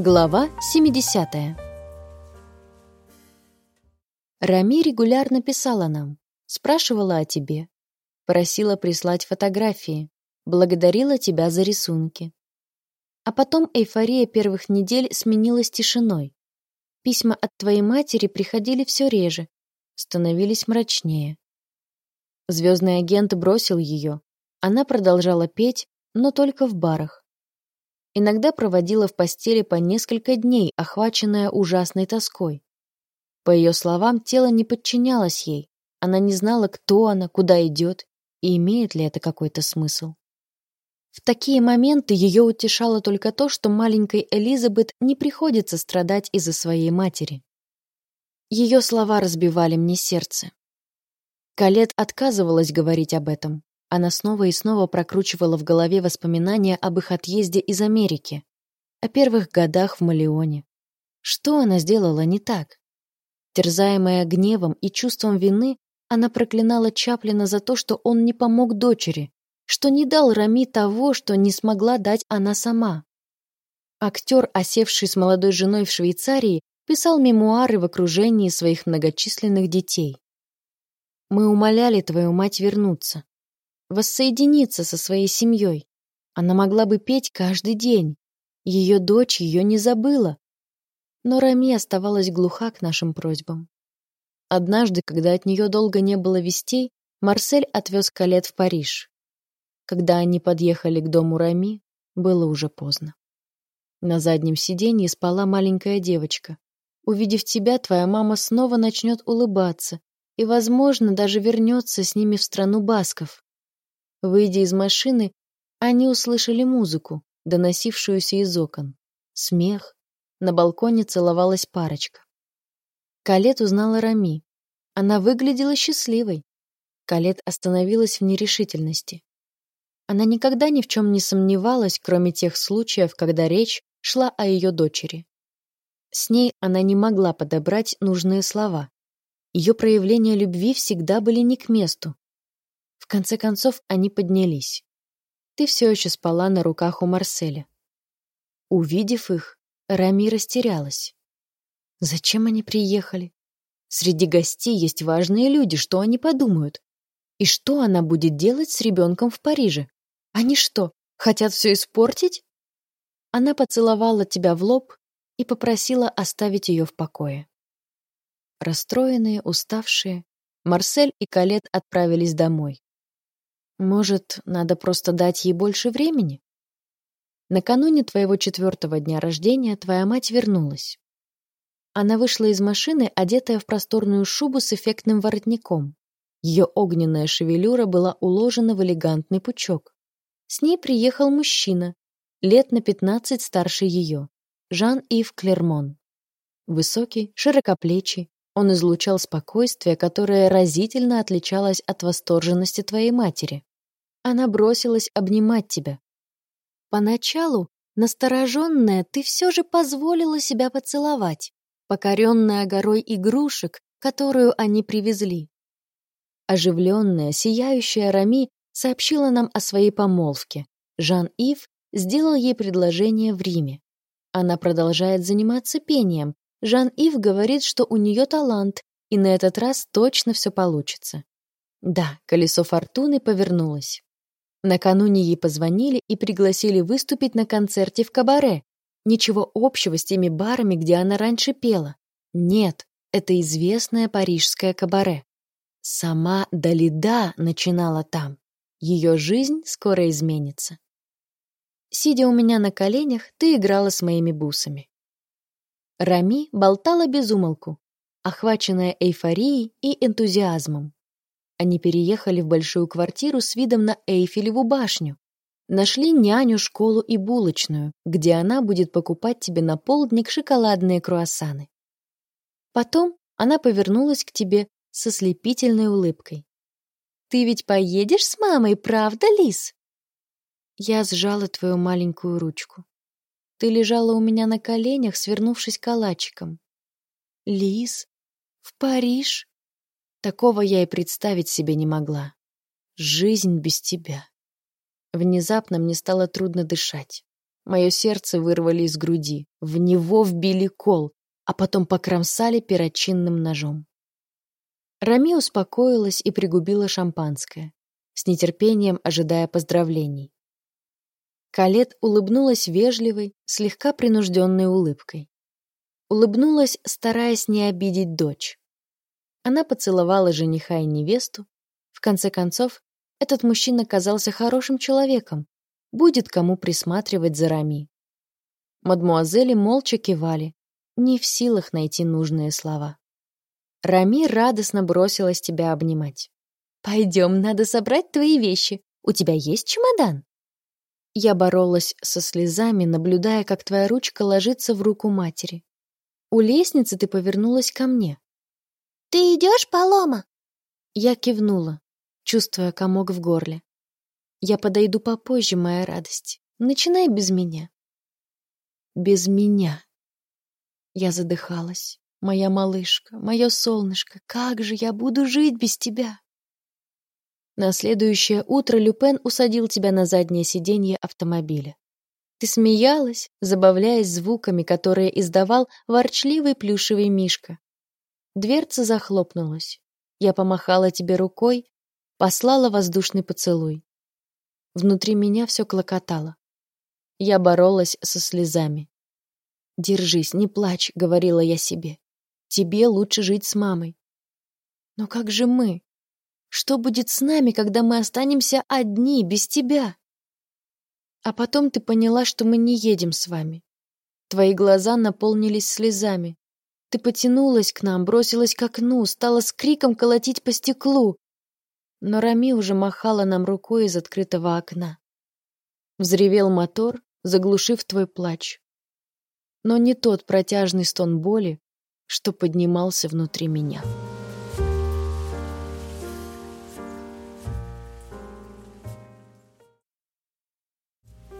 Глава 70 Рами регулярно писала нам, спрашивала о тебе, просила прислать фотографии, благодарила тебя за рисунки. А потом эйфория первых недель сменилась тишиной. Письма от твоей матери приходили все реже, становились мрачнее. Звездный агент бросил ее. Она продолжала петь, но только в барах. Иногда проводила в постели по несколько дней, охваченная ужасной тоской. По ее словам, тело не подчинялось ей. Она не знала, кто она, куда идет и имеет ли это какой-то смысл. В такие моменты ее утешало только то, что маленькой Элизабет не приходится страдать из-за своей матери. Ее слова разбивали мне сердце. Калет отказывалась говорить об этом. Она снова и снова прокручивала в голове воспоминания об их отъезде из Америки, о первых годах в Малеоне. Что она сделала не так? Терзаемая гневом и чувством вины, она проклинала Чаплина за то, что он не помог дочери, что не дал Рами того, что не смогла дать она сама. Актер, осевший с молодой женой в Швейцарии, писал мемуары в окружении своих многочисленных детей. «Мы умоляли твою мать вернуться воссоединиться со своей семьей. Она могла бы петь каждый день. Ее дочь ее не забыла. Но Рами оставалась глуха к нашим просьбам. Однажды, когда от нее долго не было вестей, Марсель отвез Калет в Париж. Когда они подъехали к дому Рами, было уже поздно. На заднем сиденье спала маленькая девочка. Увидев тебя, твоя мама снова начнет улыбаться и, возможно, даже вернется с ними в страну басков. Выйдя из машины, они услышали музыку, доносившуюся из окон. Смех. На балконе целовалась парочка. Калет узнала Рами. Она выглядела счастливой. Калет остановилась в нерешительности. Она никогда ни в чем не сомневалась, кроме тех случаев, когда речь шла о ее дочери. С ней она не могла подобрать нужные слова. Ее проявления любви всегда были не к месту, в конце концов, они поднялись. Ты все еще спала на руках у Марселя. Увидев их, Рами растерялась. Зачем они приехали? Среди гостей есть важные люди, что они подумают? И что она будет делать с ребенком в Париже? Они что, хотят все испортить? Она поцеловала тебя в лоб и попросила оставить ее в покое. Расстроенные, уставшие, Марсель и Калет отправились домой. Может, надо просто дать ей больше времени? Накануне твоего четвертого дня рождения твоя мать вернулась. Она вышла из машины, одетая в просторную шубу с эффектным воротником. Ее огненная шевелюра была уложена в элегантный пучок. С ней приехал мужчина, лет на пятнадцать старше ее, Жан-Ив Клермон. Высокий, широкоплечий, он излучал спокойствие, которое разительно отличалось от восторженности твоей матери. Она бросилась обнимать тебя. Поначалу, настороженная, ты все же позволила себя поцеловать, покоренная горой игрушек, которую они привезли. Оживленная, сияющая Рами сообщила нам о своей помолвке. Жан-Ив сделал ей предложение в Риме. Она продолжает заниматься пением. Жан-Ив говорит, что у нее талант, и на этот раз точно все получится. Да, колесо фортуны повернулось. Накануне ей позвонили и пригласили выступить на концерте в кабаре. Ничего общего с теми барами, где она раньше пела. Нет, это известное парижское кабаре. Сама Далида начинала там. Ее жизнь скоро изменится. Сидя у меня на коленях, ты играла с моими бусами. Рами болтала без умолку, охваченная эйфорией и энтузиазмом. Они переехали в большую квартиру с видом на Эйфелеву башню. Нашли няню, школу и булочную, где она будет покупать тебе на полдник шоколадные круассаны. Потом она повернулась к тебе со слепительной улыбкой. «Ты ведь поедешь с мамой, правда, Лис?» Я сжала твою маленькую ручку. Ты лежала у меня на коленях, свернувшись калачиком. «Лис? В Париж?» Такого я и представить себе не могла. Жизнь без тебя. Внезапно мне стало трудно дышать. Мое сердце вырвали из груди. В него вбили кол, а потом покромсали перочинным ножом. Рами успокоилась и пригубила шампанское, с нетерпением ожидая поздравлений. Калет улыбнулась вежливой, слегка принужденной улыбкой. Улыбнулась, стараясь не обидеть дочь. Она поцеловала жениха и невесту. В конце концов, этот мужчина казался хорошим человеком, будет кому присматривать за Рами. Мадмуазели молча кивали, не в силах найти нужные слова. Рами радостно бросилась тебя обнимать. «Пойдем, надо собрать твои вещи. У тебя есть чемодан?» Я боролась со слезами, наблюдая, как твоя ручка ложится в руку матери. У лестницы ты повернулась ко мне. «Ты идешь, Палома?» Я кивнула, чувствуя комок в горле. Я подойду попозже, моя радость. Начинай без меня. Без меня. Я задыхалась. Моя малышка, мое солнышко, как же я буду жить без тебя? На следующее утро Люпен усадил тебя на заднее сиденье автомобиля. Ты смеялась, забавляясь звуками, которые издавал ворчливый плюшевый мишка. Дверца захлопнулась. Я помахала тебе рукой, послала воздушный поцелуй. Внутри меня все клокотало. Я боролась со слезами. «Держись, не плачь», — говорила я себе. «Тебе лучше жить с мамой». «Но как же мы? Что будет с нами, когда мы останемся одни, без тебя?» А потом ты поняла, что мы не едем с вами. Твои глаза наполнились слезами. Ты потянулась к нам, бросилась к окну, стала с криком колотить по стеклу но Рами уже махала нам рукой из открытого окна. Взревел мотор, заглушив твой плач. Но не тот протяжный стон боли, что поднимался внутри меня.